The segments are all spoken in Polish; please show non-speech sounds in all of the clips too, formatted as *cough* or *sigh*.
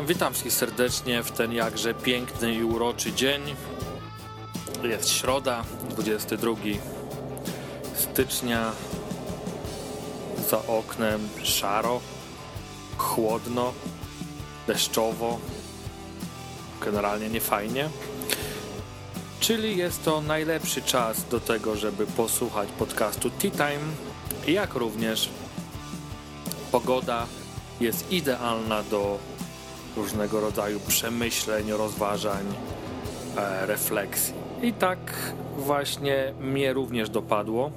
Witam wszystkich serdecznie w ten jakże piękny i uroczy dzień. Jest środa, 22 stycznia. Za oknem szaro, chłodno, deszczowo. Generalnie nie fajnie. Czyli jest to najlepszy czas do tego, żeby posłuchać podcastu Tea Time, jak również pogoda jest idealna do różnego rodzaju przemyśleń, rozważań, e, refleksji. I tak właśnie mnie również dopadło.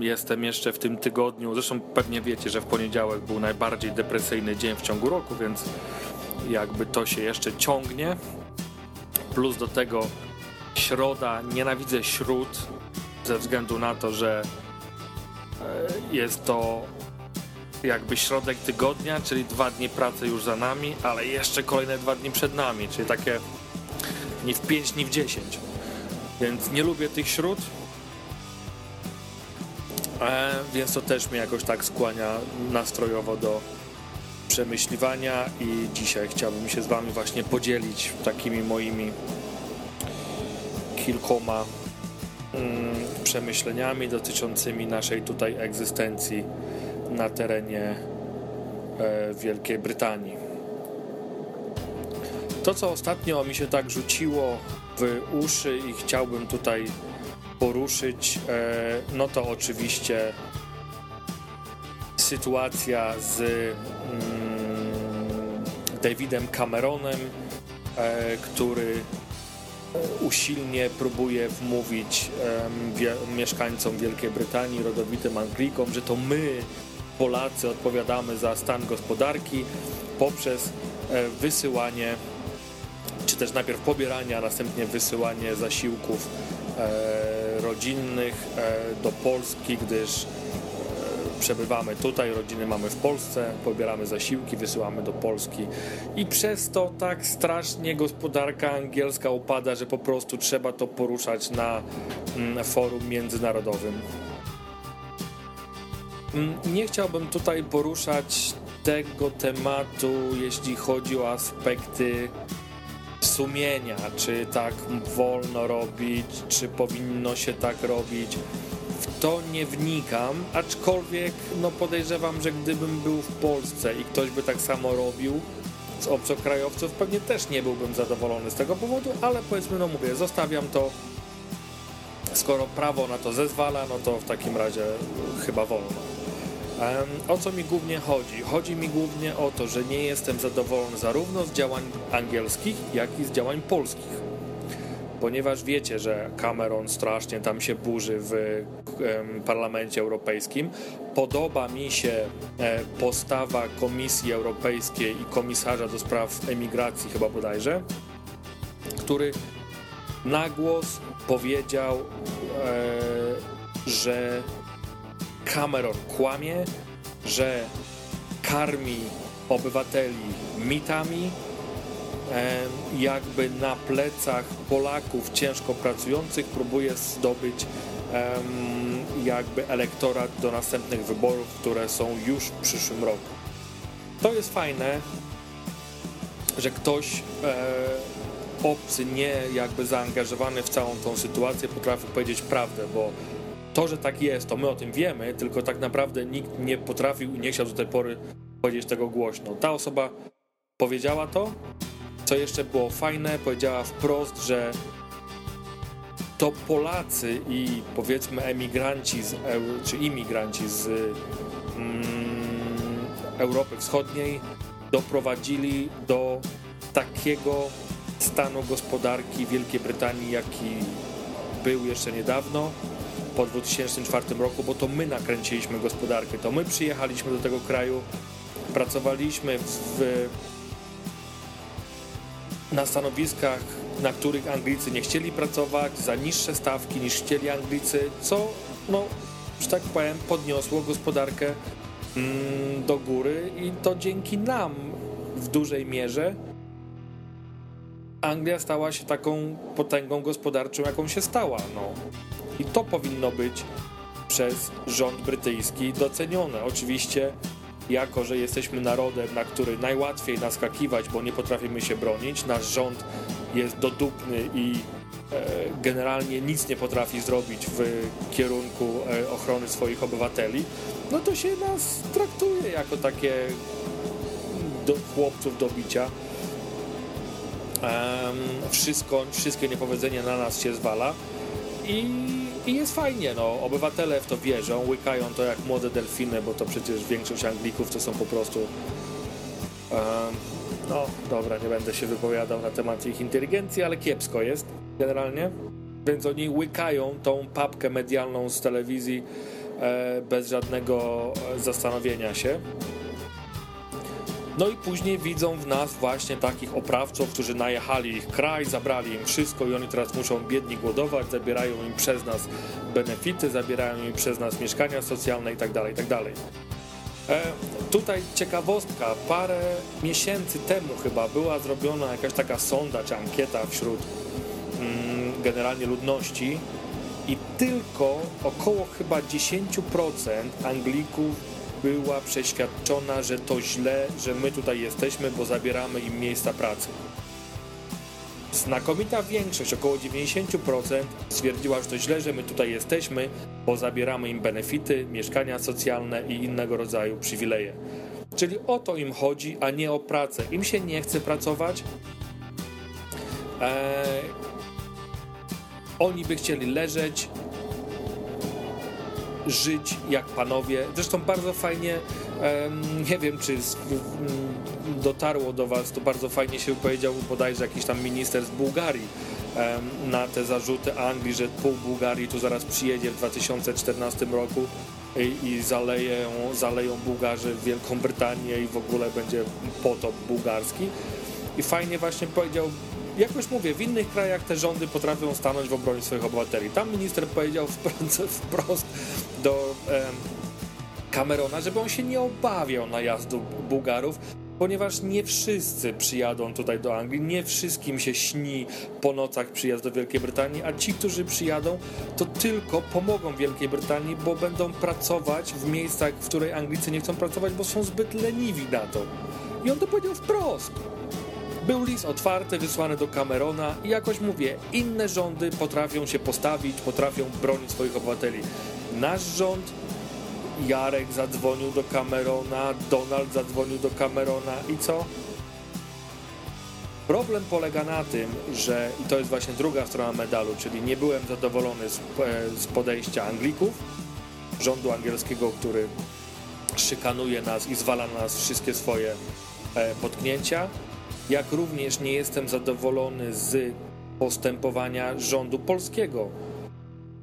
Jestem jeszcze w tym tygodniu, zresztą pewnie wiecie, że w poniedziałek był najbardziej depresyjny dzień w ciągu roku, więc jakby to się jeszcze ciągnie. Plus do tego środa, nienawidzę śród ze względu na to, że e, jest to jakby środek tygodnia, czyli dwa dni pracy już za nami, ale jeszcze kolejne dwa dni przed nami, czyli takie ni w pięć, ni w dziesięć. Więc nie lubię tych śród, e, więc to też mnie jakoś tak skłania nastrojowo do przemyśliwania i dzisiaj chciałbym się z wami właśnie podzielić takimi moimi kilkoma mm, przemyśleniami dotyczącymi naszej tutaj egzystencji na terenie e, Wielkiej Brytanii. To, co ostatnio mi się tak rzuciło w uszy i chciałbym tutaj poruszyć, e, no to oczywiście sytuacja z mm, Davidem Cameronem, e, który usilnie próbuje wmówić mieszkańcom Wielkiej Brytanii, rodowitym Anglikom, że to my Polacy odpowiadamy za stan gospodarki poprzez e, wysyłanie, czy też najpierw pobieranie, a następnie wysyłanie zasiłków e, rodzinnych e, do Polski, gdyż przebywamy tutaj, rodziny mamy w Polsce, pobieramy zasiłki, wysyłamy do Polski i przez to tak strasznie gospodarka angielska upada, że po prostu trzeba to poruszać na mm, forum międzynarodowym. Mm, nie chciałbym tutaj poruszać tego tematu, jeśli chodzi o aspekty sumienia, czy tak wolno robić, czy powinno się tak robić. W to nie wnikam, aczkolwiek no podejrzewam, że gdybym był w Polsce i ktoś by tak samo robił z obcokrajowców, pewnie też nie byłbym zadowolony z tego powodu, ale powiedzmy, no mówię, zostawiam to skoro prawo na to zezwala, no to w takim razie chyba wolno. O co mi głównie chodzi? Chodzi mi głównie o to, że nie jestem zadowolony zarówno z działań angielskich, jak i z działań polskich. Ponieważ wiecie, że Cameron strasznie tam się burzy w Parlamencie Europejskim. Podoba mi się e, postawa Komisji Europejskiej i komisarza do spraw emigracji, chyba bodajże, który na głos powiedział, e, że Cameron kłamie, że karmi obywateli mitami, jakby na plecach Polaków ciężko pracujących próbuje zdobyć jakby elektorat do następnych wyborów, które są już w przyszłym roku. To jest fajne, że ktoś e, obcy, nie jakby zaangażowany w całą tą sytuację potrafi powiedzieć prawdę, bo to, że tak jest, to my o tym wiemy, tylko tak naprawdę nikt nie potrafił i nie chciał do tej pory powiedzieć tego głośno. Ta osoba powiedziała to, co jeszcze było fajne, powiedziała wprost, że to Polacy i powiedzmy emigranci z, czy imigranci z mm, Europy Wschodniej doprowadzili do takiego stanu gospodarki Wielkiej Brytanii, jaki był jeszcze niedawno, po 2004 roku, bo to my nakręciliśmy gospodarkę, to my przyjechaliśmy do tego kraju, pracowaliśmy w, na stanowiskach, na których Anglicy nie chcieli pracować, za niższe stawki niż chcieli Anglicy, co, no, że tak powiem, podniosło gospodarkę mm, do góry i to dzięki nam w dużej mierze Anglia stała się taką potęgą gospodarczą, jaką się stała. No. I to powinno być przez rząd brytyjski docenione. Oczywiście jako że jesteśmy narodem, na który najłatwiej naskakiwać, bo nie potrafimy się bronić, nasz rząd jest dodupny i e, generalnie nic nie potrafi zrobić w kierunku e, ochrony swoich obywateli, no to się nas traktuje jako takie do, chłopców do bicia. Wszystko, wszystkie niepowodzenia na nas się zwala i, i, jest fajnie, no. Obywatele w to wierzą, łykają to jak młode delfiny, bo to przecież większość Anglików to są po prostu um, no dobra, nie będę się wypowiadał na temat ich inteligencji, ale kiepsko jest generalnie, więc oni łykają tą papkę medialną z telewizji e, bez żadnego e, zastanowienia się. No i później widzą w nas właśnie takich oprawców, którzy najechali ich kraj, zabrali im wszystko i oni teraz muszą biedni głodować, zabierają im przez nas benefity, zabierają im przez nas mieszkania socjalne itd., tak itd. Tak e, tutaj ciekawostka, parę miesięcy temu chyba była zrobiona jakaś taka sonda czy ankieta wśród mm, generalnie ludności i tylko około chyba 10% Anglików była przeświadczona, że to źle, że my tutaj jesteśmy, bo zabieramy im miejsca pracy. Znakomita większość, około 90% stwierdziła, że to źle, że my tutaj jesteśmy, bo zabieramy im benefity, mieszkania socjalne i innego rodzaju przywileje. Czyli o to im chodzi, a nie o pracę. Im się nie chce pracować. Eee, oni by chcieli leżeć, żyć jak panowie. Zresztą bardzo fajnie, nie wiem czy dotarło do was, to bardzo fajnie się wypowiedział bodajże jakiś tam minister z Bułgarii na te zarzuty Anglii, że pół Bułgarii tu zaraz przyjedzie w 2014 roku i, i zaleją, zaleją Bułgarzy Wielką Brytanię i w ogóle będzie potop bułgarski. I fajnie właśnie powiedział jakoś mówię, w innych krajach te rządy potrafią stanąć w obronie swoich obywateli. Tam minister powiedział wprost *laughs* do Camerona, żeby on się nie obawiał najazdu Bułgarów, ponieważ nie wszyscy przyjadą tutaj do Anglii, nie wszystkim się śni po nocach przyjazd do Wielkiej Brytanii, a ci, którzy przyjadą, to tylko pomogą Wielkiej Brytanii, bo będą pracować w miejscach, w której Anglicy nie chcą pracować, bo są zbyt leniwi na to. I on to powiedział wprost. Był list otwarty, wysłany do Camerona i jakoś mówię, inne rządy potrafią się postawić, potrafią bronić swoich obywateli. Nasz rząd, Jarek zadzwonił do Camerona, Donald zadzwonił do Camerona i co? Problem polega na tym, że i to jest właśnie druga strona medalu, czyli nie byłem zadowolony z, e, z podejścia Anglików, rządu angielskiego, który szykanuje nas i zwala na nas wszystkie swoje e, potknięcia jak również nie jestem zadowolony z postępowania rządu polskiego,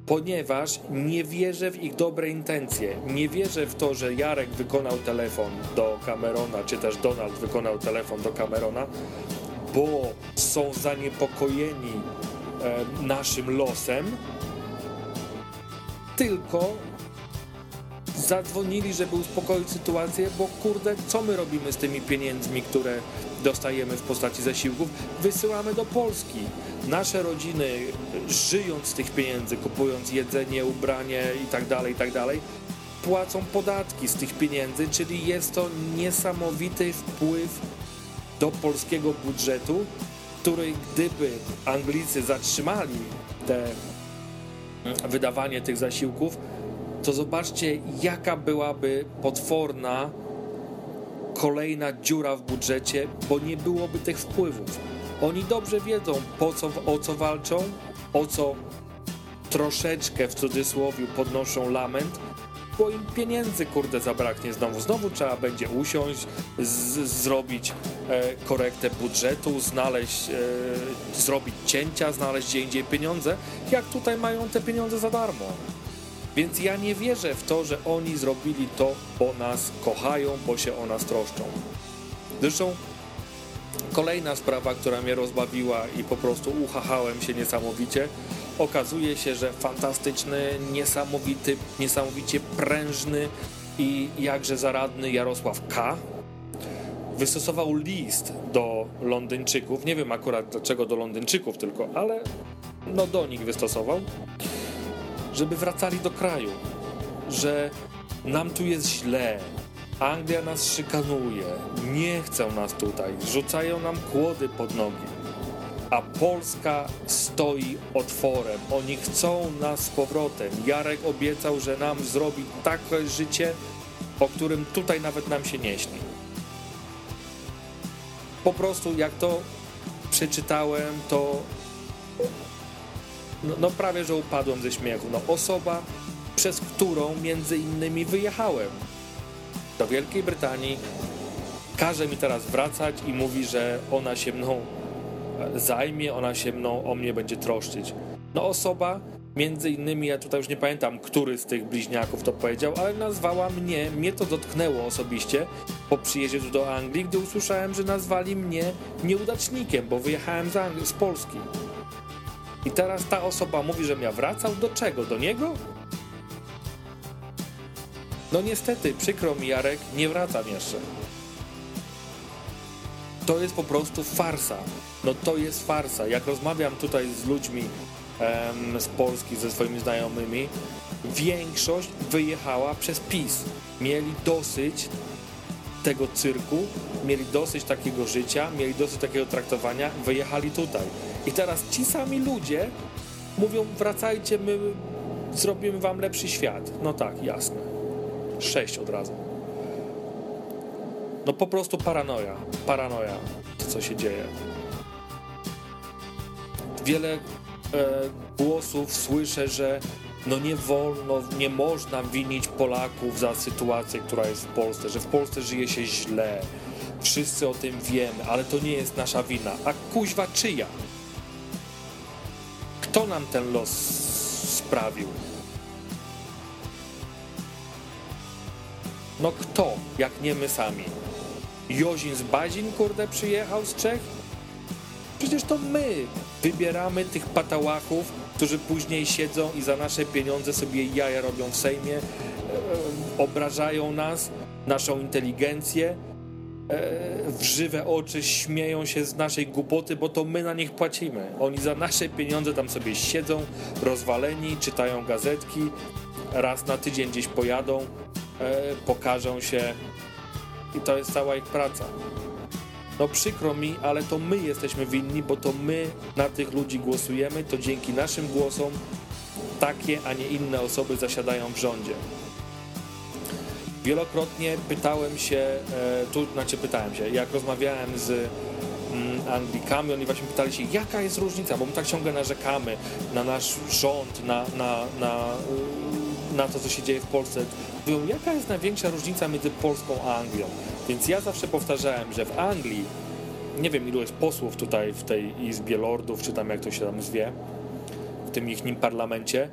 ponieważ nie wierzę w ich dobre intencje. Nie wierzę w to, że Jarek wykonał telefon do Camerona, czy też Donald wykonał telefon do Camerona, bo są zaniepokojeni e, naszym losem, tylko zadzwonili, żeby uspokoić sytuację, bo kurde, co my robimy z tymi pieniędzmi, które dostajemy w postaci zasiłków, wysyłamy do Polski. Nasze rodziny, żyjąc z tych pieniędzy, kupując jedzenie, ubranie itd., tak itd., tak płacą podatki z tych pieniędzy, czyli jest to niesamowity wpływ do polskiego budżetu, który gdyby Anglicy zatrzymali te wydawanie tych zasiłków, to zobaczcie, jaka byłaby potworna kolejna dziura w budżecie, bo nie byłoby tych wpływów. Oni dobrze wiedzą, po co, o co walczą, o co troszeczkę w cudzysłowie podnoszą lament, bo im pieniędzy, kurde, zabraknie znowu. Znowu trzeba będzie usiąść, zrobić e, korektę budżetu, znaleźć, e, zrobić cięcia, znaleźć gdzie indziej pieniądze, jak tutaj mają te pieniądze za darmo. Więc ja nie wierzę w to, że oni zrobili to, bo nas kochają, bo się o nas troszczą. Zresztą kolejna sprawa, która mnie rozbawiła i po prostu uchachałem się niesamowicie, okazuje się, że fantastyczny, niesamowity, niesamowicie prężny i jakże zaradny Jarosław K. wystosował list do Londyńczyków. Nie wiem akurat dlaczego do Londyńczyków tylko, ale no do nich wystosował żeby wracali do kraju, że nam tu jest źle, Anglia nas szykanuje, nie chcą nas tutaj, rzucają nam kłody pod nogi. A Polska stoi otworem. Oni chcą nas z powrotem. Jarek obiecał, że nam zrobi takie życie, o którym tutaj nawet nam się nie śni. Po prostu jak to przeczytałem, to no, no prawie, że upadłem ze śmiechu. No osoba, przez którą między innymi wyjechałem do Wielkiej Brytanii, każe mi teraz wracać i mówi, że ona się mną e, zajmie, ona się mną o mnie będzie troszczyć. No osoba, między innymi, ja tutaj już nie pamiętam, który z tych bliźniaków to powiedział, ale nazwała mnie, mnie to dotknęło osobiście po przyjeździe tu do Anglii, gdy usłyszałem, że nazwali mnie nieudacznikiem, bo wyjechałem z, Angli- z Polski. I teraz ta osoba mówi, że ja wracał do czego? Do niego? No niestety, przykro mi Jarek, nie wracam jeszcze. To jest po prostu farsa. No to jest farsa. Jak rozmawiam tutaj z ludźmi em, z Polski, ze swoimi znajomymi, większość wyjechała przez PiS. Mieli dosyć tego cyrku, mieli dosyć takiego życia, mieli dosyć takiego traktowania, wyjechali tutaj. I teraz ci sami ludzie mówią, wracajcie, my zrobimy wam lepszy świat. No tak, jasne. Sześć od razu. No po prostu paranoja. Paranoja, to co się dzieje. Wiele e, głosów słyszę, że no nie wolno, nie można winić Polaków za sytuację, która jest w Polsce, że w Polsce żyje się źle. Wszyscy o tym wiemy, ale to nie jest nasza wina. A kuźwa czyja? Kto nam ten los sprawił? No kto, jak nie my sami? Jozin z Bazin, kurde, przyjechał z Czech? Przecież to my wybieramy tych patałachów, którzy później siedzą i za nasze pieniądze sobie jaja robią w Sejmie, e, obrażają nas, naszą inteligencję, e, w żywe oczy śmieją się z naszej głupoty, bo to my na nich płacimy. Oni za nasze pieniądze tam sobie siedzą, rozwaleni, czytają gazetki, raz na tydzień gdzieś pojadą, e, pokażą się i to jest cała ich praca. No przykro mi, ale to my jesteśmy winni, bo to my na tych ludzi głosujemy, to dzięki naszym głosom takie, a nie inne osoby zasiadają w rządzie. Wielokrotnie pytałem się, e, tu znaczy pytałem się, jak rozmawiałem z mm, Anglikami, oni właśnie pytali się, jaka jest różnica, bo my tak ciągle narzekamy na nasz rząd, na, na, na, y, na to, co się dzieje w Polsce. Mówią, jaka jest największa różnica między Polską a Anglią? Więc ja zawsze powtarzałem, że w Anglii, nie wiem ilu jest posłów tutaj w tej Izbie Lordów, czy tam jak to się tam zwie, w tym ich nim parlamencie,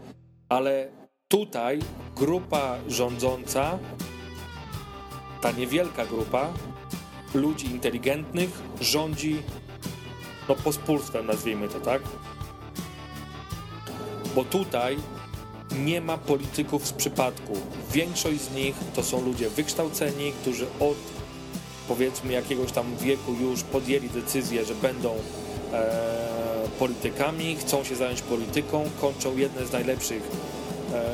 ale tutaj grupa rządząca, ta niewielka grupa ludzi inteligentnych rządzi no pospólstwem, nazwijmy to tak. Bo tutaj nie ma polityków z przypadku. Większość z nich to są ludzie wykształceni, którzy od powiedzmy jakiegoś tam wieku już podjęli decyzję, że będą e, politykami, chcą się zająć polityką, kończą jedne z najlepszych e, e,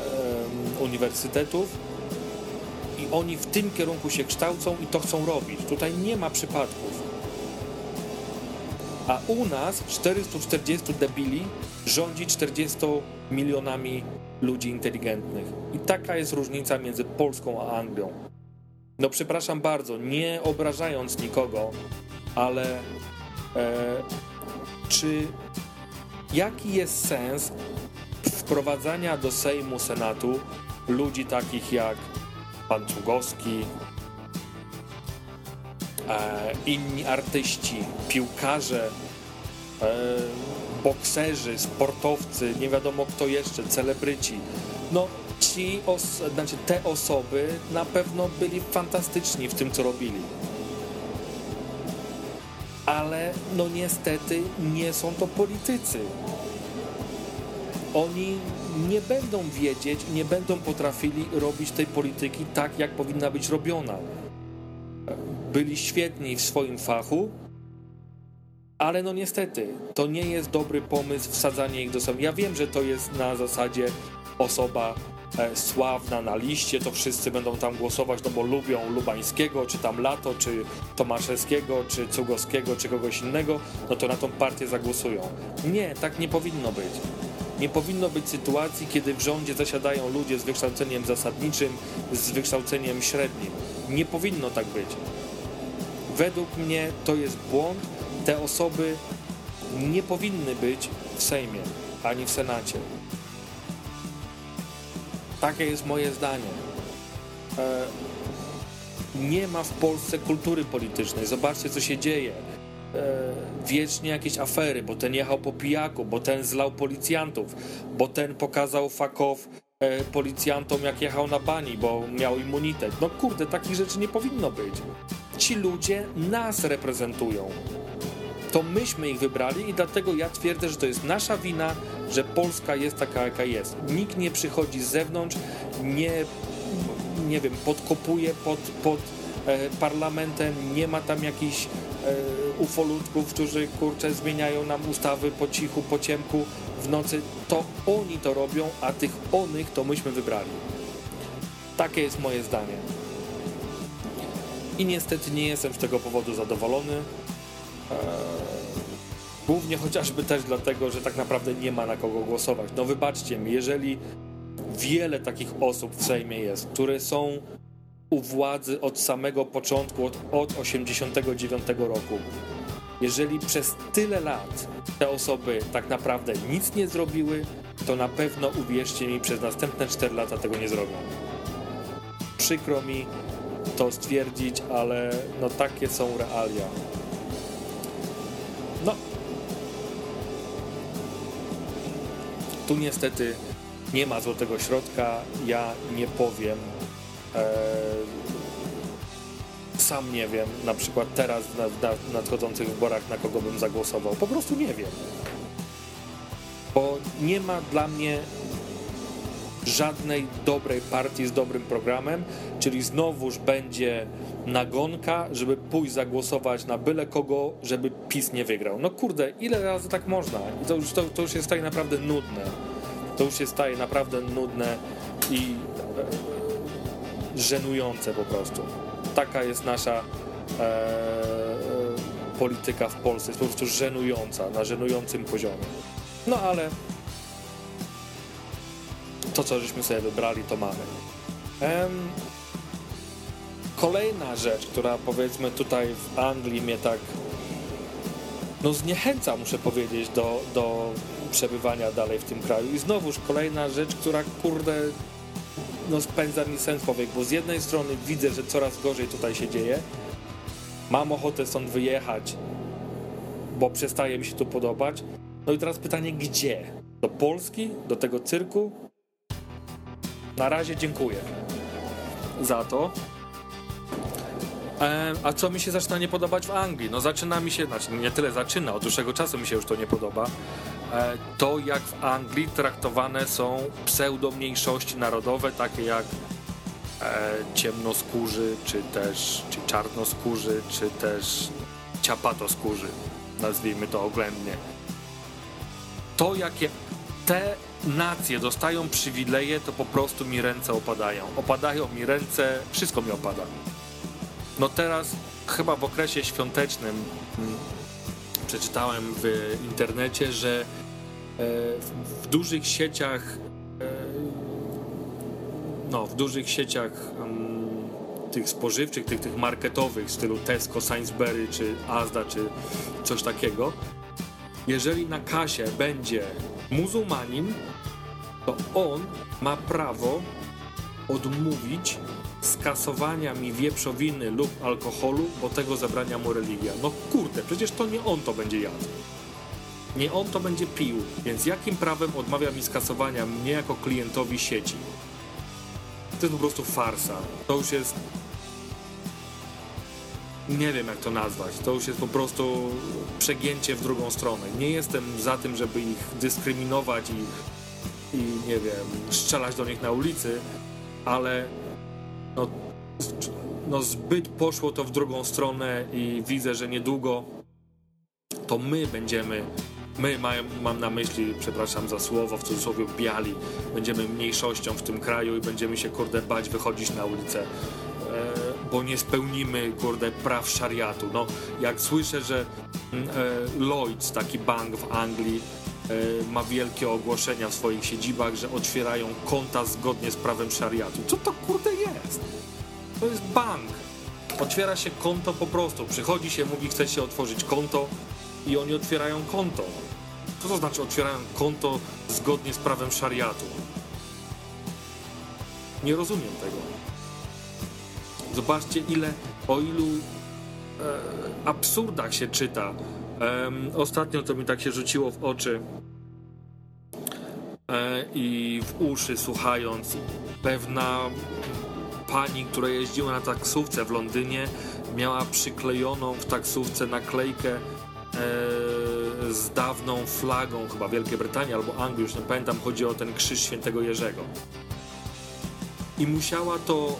uniwersytetów oni w tym kierunku się kształcą i to chcą robić. Tutaj nie ma przypadków. A u nas 440 debili rządzi 40 milionami ludzi inteligentnych. I taka jest różnica między Polską a Anglią. No przepraszam bardzo, nie obrażając nikogo, ale e, czy jaki jest sens wprowadzania do Sejmu, Senatu ludzi takich jak pan Cugowski, e, inni artyści, piłkarze, e, bokserzy, sportowcy, nie wiadomo kto jeszcze, celebryci. No ci, os znaczy te osoby na pewno byli fantastyczni w tym, co robili. Ale no niestety nie są to politycy. Oni nie będą wiedzieć, nie będą potrafili robić tej polityki tak, jak powinna być robiona. Byli świetni w swoim fachu, Ale no niestety, to nie jest dobry pomysł wsadzanie ich do sądu. Ja wiem, że to jest na zasadzie osoba e, sławna na liście, to wszyscy będą tam głosować, no bo lubią Lubańskiego, czy tam Lato, czy Tomaszewskiego, czy Cugowskiego, czy kogoś innego, no to na tą partię zagłosują. Nie, tak nie powinno być. Nie powinno być sytuacji, kiedy w rządzie zasiadają ludzie z wykształceniem zasadniczym, z wykształceniem średnim. Nie powinno tak być. Według mnie to jest błąd. Te osoby nie powinny być w Sejmie ani w Senacie. Takie jest moje zdanie. E, nie ma w Polsce kultury politycznej. Zobaczcie, co się dzieje. E, wiecznie jakieś afery, bo ten jechał po pijaku, bo ten zlał policjantów, bo ten pokazał fakow e, policjantom, jak jechał na bani, bo miał immunitet. No kurde, takich rzeczy nie powinno być. Ci ludzie nas reprezentują. To myśmy ich wybrali i dlatego ja twierdzę, że to jest nasza wina, że Polska jest taka, jaka jest. Nikt nie przychodzi z zewnątrz, nie, nie wiem, podkopuje pod, pod e, parlamentem, nie ma tam jakichś ufolutków, którzy kurczę zmieniają nam ustawy po cichu, po ciemku w nocy. To oni to robią, a tych onych to myśmy wybrali. Takie jest moje zdanie. I niestety nie jestem z tego powodu zadowolony. Eee, głównie chociażby też dlatego, że tak naprawdę nie ma na kogo głosować. No wybaczcie mi, jeżeli wiele takich osób w Sejmie jest, które są u władzy od samego początku, od, od 89 roku. Jeżeli przez tyle lat te osoby tak naprawdę nic nie zrobiły, to na pewno uwierzcie mi, przez następne 4 lata tego nie zrobią. Przykro mi to stwierdzić, ale no takie są realia. No. Tu niestety nie ma złotego środka. Ja nie powiem sam nie wiem, na przykład teraz na, na nadchodzących wyborach, na kogo bym zagłosował. Po prostu nie wiem. Bo nie ma dla mnie żadnej dobrej partii z dobrym programem, czyli znowuż będzie nagonka, żeby pójść zagłosować na byle kogo, żeby PiS nie wygrał. No kurde, ile razy tak można? To już, to, to już jest tak naprawdę nudne. To już się staje naprawdę nudne i żenujące po prostu. Taka jest nasza e, e, polityka w Polsce. Jest po prostu żenująca, na żenującym poziomie. No ale to, co żeśmy sobie wybrali, to mamy. Ehm, kolejna rzecz, która powiedzmy tutaj w Anglii mnie tak no zniechęca, muszę powiedzieć, do, do przebywania dalej w tym kraju. I znowuż kolejna rzecz, która kurde no, spędza mi sens powiek, bo z jednej strony widzę, że coraz gorzej tutaj się dzieje, mam ochotę stąd wyjechać, bo przestaje mi się tu podobać. No i teraz pytanie, gdzie? Do Polski? Do tego cyrku? Na razie dziękuję za to. E, a co mi się zaczyna nie podobać w Anglii? No zaczyna mi się, znaczy nie tyle zaczyna, od dłuższego czasu mi się już to nie podoba. E, to jak w Anglii traktowane są pseudomniejszości narodowe, takie jak e, ciemnoskórzy, czy też czy czarnoskórzy, czy też ciapatoskórzy, nazwijmy to oględnie. To jakie te nacje dostają przywileje, to po prostu mi ręce opadają. Opadają mi ręce, wszystko mi opada. No teraz, chyba w okresie świątecznym, hmm, przeczytałem w internecie, że e, w dużych sieciach e, no, w dużych sieciach um, tych spożywczych, tych, tych marketowych w stylu Tesco, Sainsbury czy Asda czy coś takiego, jeżeli na kasie będzie muzułmanin, to on ma prawo odmówić skasowania mi wieprzowiny lub alkoholu, bo tego zabrania mu religia. No kurde, przecież to nie on to będzie jadł. Nie on to będzie pił, więc jakim prawem odmawia mi skasowania mnie jako klientowi sieci? To jest po prostu farsa. To już jest... Nie wiem jak to nazwać. To już jest po prostu przegięcie w drugą stronę. Nie jestem za tym, żeby ich dyskryminować i, i nie wiem, strzelać do nich na ulicy, ale no, no zbyt poszło to w drugą stronę i widzę, że niedługo to my będziemy my, mam na myśli, przepraszam za słowo, w cudzysłowie biali, będziemy mniejszością w tym kraju i będziemy się, kurde, bać wychodzić na ulicę, e, bo nie spełnimy, kurde, praw szariatu. No, jak słyszę, że mm, e, Lloyds, taki bank w Anglii, ma wielkie ogłoszenia w swoich siedzibach, że otwierają konta zgodnie z prawem szariatu. Co to, kurde, jest? To jest bank. Otwiera się konto po prostu. Przychodzi się, mówi, chce się otworzyć konto i oni otwierają konto. Co to znaczy otwierają konto zgodnie z prawem szariatu? Nie rozumiem tego. Zobaczcie, ile, o ilu e, absurdach się czyta. Ostatnio to mi tak się rzuciło w oczy e, i w uszy, słuchając. Pewna pani, która jeździła na taksówce w Londynie, miała przyklejoną w taksówce naklejkę E, z dawną flagą chyba Wielkiej Brytanii albo Anglii, już nie pamiętam, chodzi o ten krzyż świętego Jerzego. I musiała to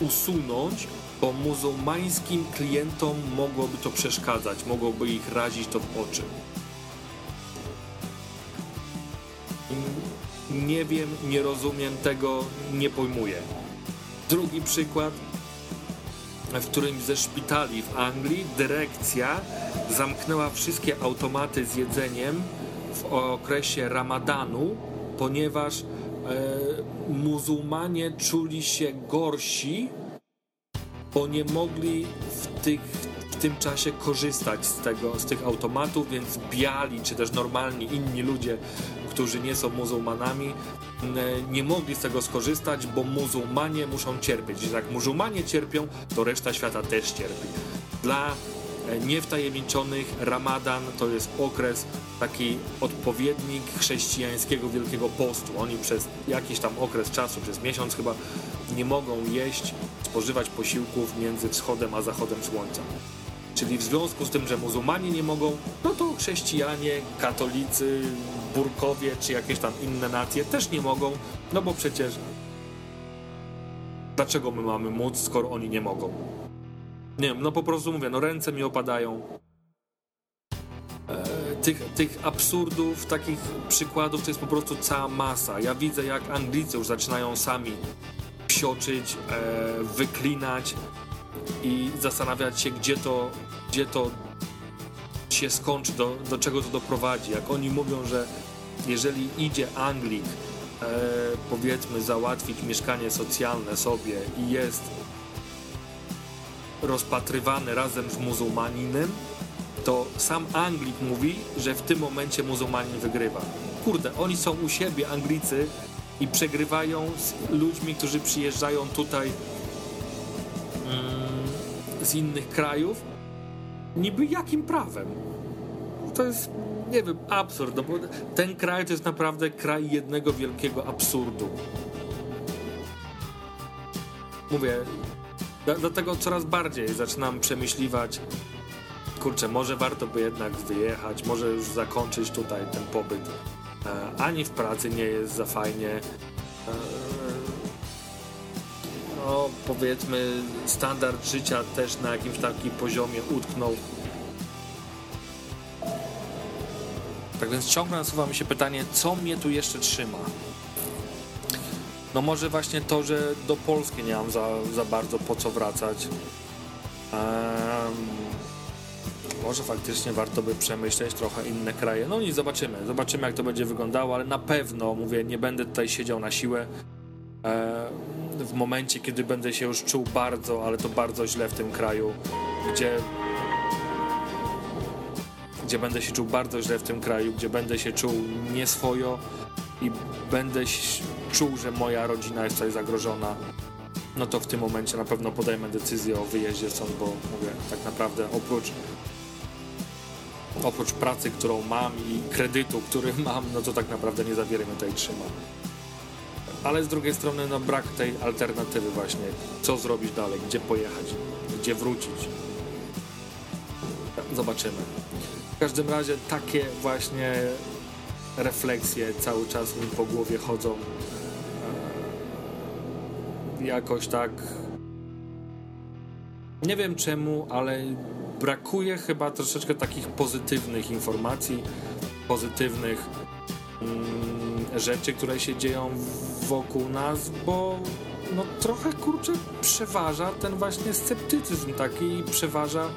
usunąć, bo muzułmańskim klientom mogłoby to przeszkadzać, mogłoby ich razić to w oczy. Nie wiem, nie rozumiem tego, nie pojmuję. Drugi przykład w którymś ze szpitali w Anglii dyrekcja zamknęła wszystkie automaty z jedzeniem w okresie ramadanu, ponieważ e, muzułmanie czuli się gorsi, bo nie mogli w, tych, w tym czasie korzystać z, tego, z tych automatów, więc biali czy też normalni inni ludzie, którzy nie są muzułmanami, nie mogli z tego skorzystać, bo muzułmanie muszą cierpieć. Jak muzułmanie cierpią, to reszta świata też cierpi. Dla e, niewtajemniczonych Ramadan to jest okres, taki odpowiednik chrześcijańskiego Wielkiego Postu. Oni przez jakiś tam okres czasu, przez miesiąc chyba, nie mogą jeść, spożywać posiłków między wschodem a zachodem słońca. Czyli w związku z tym, że muzułmanie nie mogą, no to chrześcijanie, katolicy, burkowie czy jakieś tam inne nacje też nie mogą, no bo przecież dlaczego my mamy móc, skoro oni nie mogą? Nie wiem, no po prostu mówię, no ręce mi opadają. E, tych, tych absurdów, takich przykładów to jest po prostu cała masa. Ja widzę, jak Anglicy już zaczynają sami e, wyklinać, i zastanawiać się, gdzie to, gdzie to się skończy, do, do czego to doprowadzi. Jak oni mówią, że jeżeli idzie Anglik, e, powiedzmy, załatwić mieszkanie socjalne sobie i jest rozpatrywany razem z muzułmaninem, to sam Anglik mówi, że w tym momencie muzułmanin wygrywa. Kurde, oni są u siebie, Anglicy, i przegrywają z ludźmi, którzy przyjeżdżają tutaj Mm, z innych krajów, niby jakim prawem? To jest, nie wiem, absurd, no bo ten kraj to jest naprawdę kraj jednego wielkiego absurdu. Mówię, dlatego coraz bardziej zaczynam przemyśliwać, kurczę, może warto by jednak wyjechać, może już zakończyć tutaj ten pobyt. E, ani w pracy nie jest za fajnie. E, no, powiedzmy, standard życia też na jakimś takim poziomie utknął. Tak więc ciągle nasuwa mi się pytanie, co mnie tu jeszcze trzyma? No może właśnie to, że do Polski nie mam za, za bardzo po co wracać. Um, może faktycznie warto by przemyśleć trochę inne kraje. No i zobaczymy, zobaczymy jak to będzie wyglądało, ale na pewno, mówię, nie będę tutaj siedział na siłę. Um, w momencie, kiedy będę się już czuł bardzo, ale to bardzo źle w tym kraju, gdzie gdzie będę się czuł bardzo źle w tym kraju, gdzie będę się czuł nieswojo i będę czuł, że moja rodzina jest tutaj zagrożona, no to w tym momencie na pewno podejmę decyzję o wyjeździe stąd, bo mówię, tak naprawdę oprócz oprócz pracy, którą mam i kredytu, który *laughs* mam, no to tak naprawdę nie za wiele mnie tutaj trzyma ale z drugiej strony no, brak tej alternatywy właśnie. Co zrobić dalej, gdzie pojechać, gdzie wrócić. Zobaczymy. W każdym razie takie właśnie refleksje cały czas mi po głowie chodzą. Jakoś tak. Nie wiem czemu, ale brakuje chyba troszeczkę takich pozytywnych informacji, pozytywnych mm, rzeczy, które się dzieją wokół nas, bo no trochę kurczę przeważa ten właśnie sceptycyzm taki, przeważa e,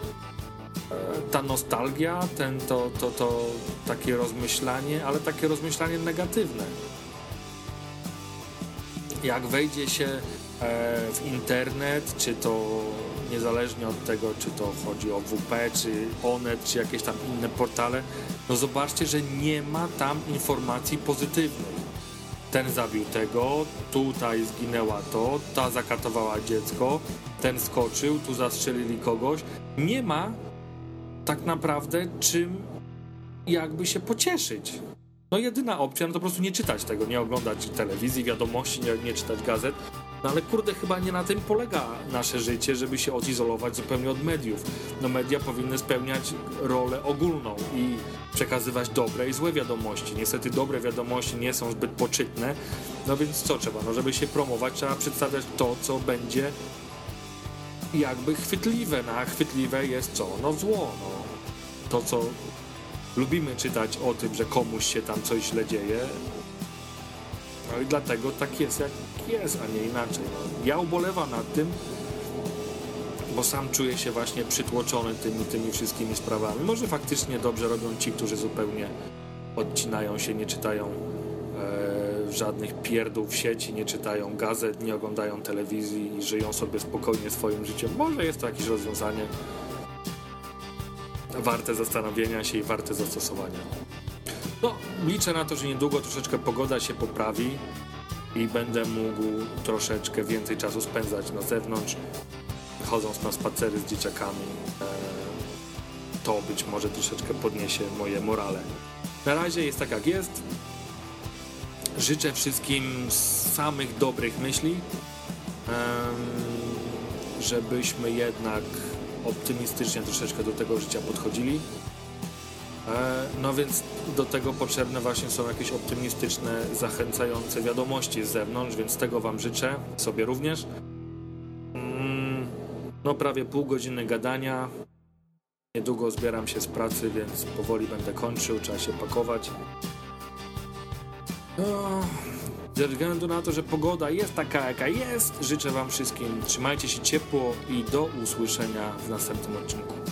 ta nostalgia, ten, to, to, to takie rozmyślanie, ale takie rozmyślanie negatywne. Jak wejdzie się e, w internet, czy to niezależnie od tego, czy to chodzi o WP, czy Onet, czy jakieś tam inne portale, no zobaczcie, że nie ma tam informacji pozytywnych. Ten zabił tego, tutaj zginęła to, ta zakatowała dziecko, ten skoczył, tu zastrzelili kogoś. Nie ma tak naprawdę czym jakby się pocieszyć. No jedyna opcja, no to po prostu nie czytać tego, nie oglądać telewizji, wiadomości, nie, nie czytać gazet. No ale kurde, chyba nie na tym polega nasze życie, żeby się odizolować zupełnie od mediów. No media powinny spełniać rolę ogólną i przekazywać dobre i złe wiadomości. Niestety dobre wiadomości nie są zbyt poczytne, no więc co trzeba? No żeby się promować, trzeba przedstawiać to, co będzie jakby chwytliwe, no a chwytliwe jest co? No zło, no. To, co lubimy czytać o tym, że komuś się tam coś źle dzieje, no i dlatego tak jest, jak jest, a nie inaczej. Ja ubolewam nad tym, bo sam czuję się właśnie przytłoczony tymi, tymi wszystkimi sprawami. Może faktycznie dobrze robią ci, którzy zupełnie odcinają się, nie czytają e, żadnych pierdół w sieci, nie czytają gazet, nie oglądają telewizji i żyją sobie spokojnie swoim życiem. Może jest to jakieś rozwiązanie warte zastanowienia się i warte zastosowania. No, liczę na to, że niedługo troszeczkę pogoda się poprawi i będę mógł troszeczkę więcej czasu spędzać na zewnątrz, chodząc na spacery z dzieciakami. E, to być może troszeczkę podniesie moje morale. Na razie jest tak jak jest. Życzę wszystkim samych dobrych myśli, żebyśmy jednak optymistycznie troszeczkę do tego życia podchodzili. E, no więc do tego potrzebne właśnie są jakieś optymistyczne, zachęcające wiadomości z zewnątrz, więc tego Wam życzę, sobie również. Mm, no prawie pół godziny gadania. Niedługo zbieram się z pracy, więc powoli będę kończył, trzeba się pakować. No, ze względu na to, że pogoda jest taka, jaka jest, życzę Wam wszystkim, trzymajcie się ciepło i do usłyszenia w następnym odcinku.